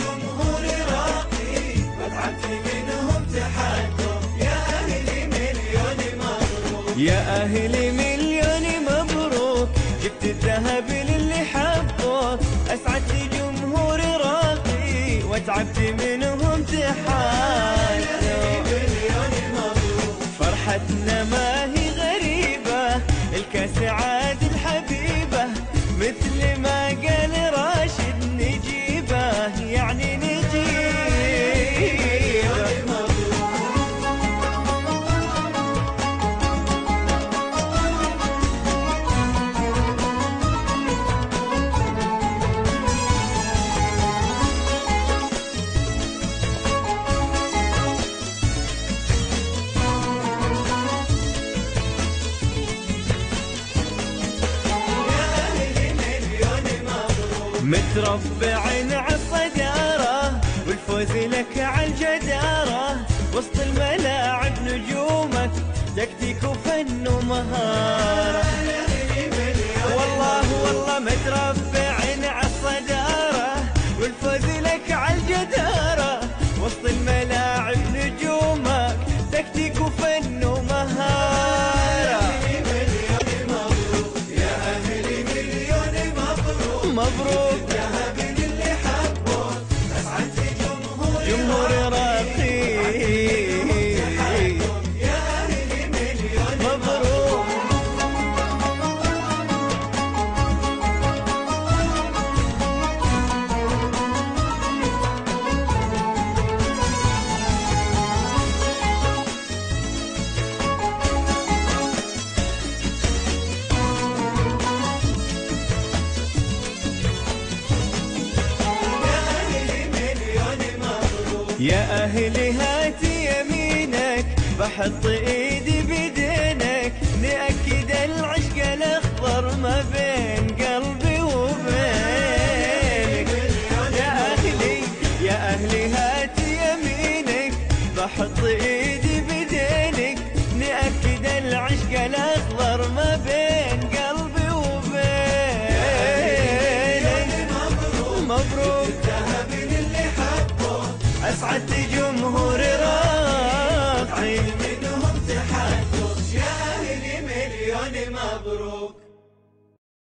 جمهور راقي منهم يا أهلي مليون مبروك. يا أهلي مليون مبروك. جبت الذهب للي حبوك أسعدت جمهور راقي وتعبت منهم تحايلوا متربعين عالصدارة والفوز لك عالجدارة وسط الملاعب نجومك تكتيك وفن ومهارة. يا أهلي هات يمينك بحط إيدي بدينك. نأكد العشق الأخضر ما بين قلبي وبينك. يا أهلي يا أهلي هات يمينك بحط إيدي بدينك. نأكد العشق الأخضر ما بين I did you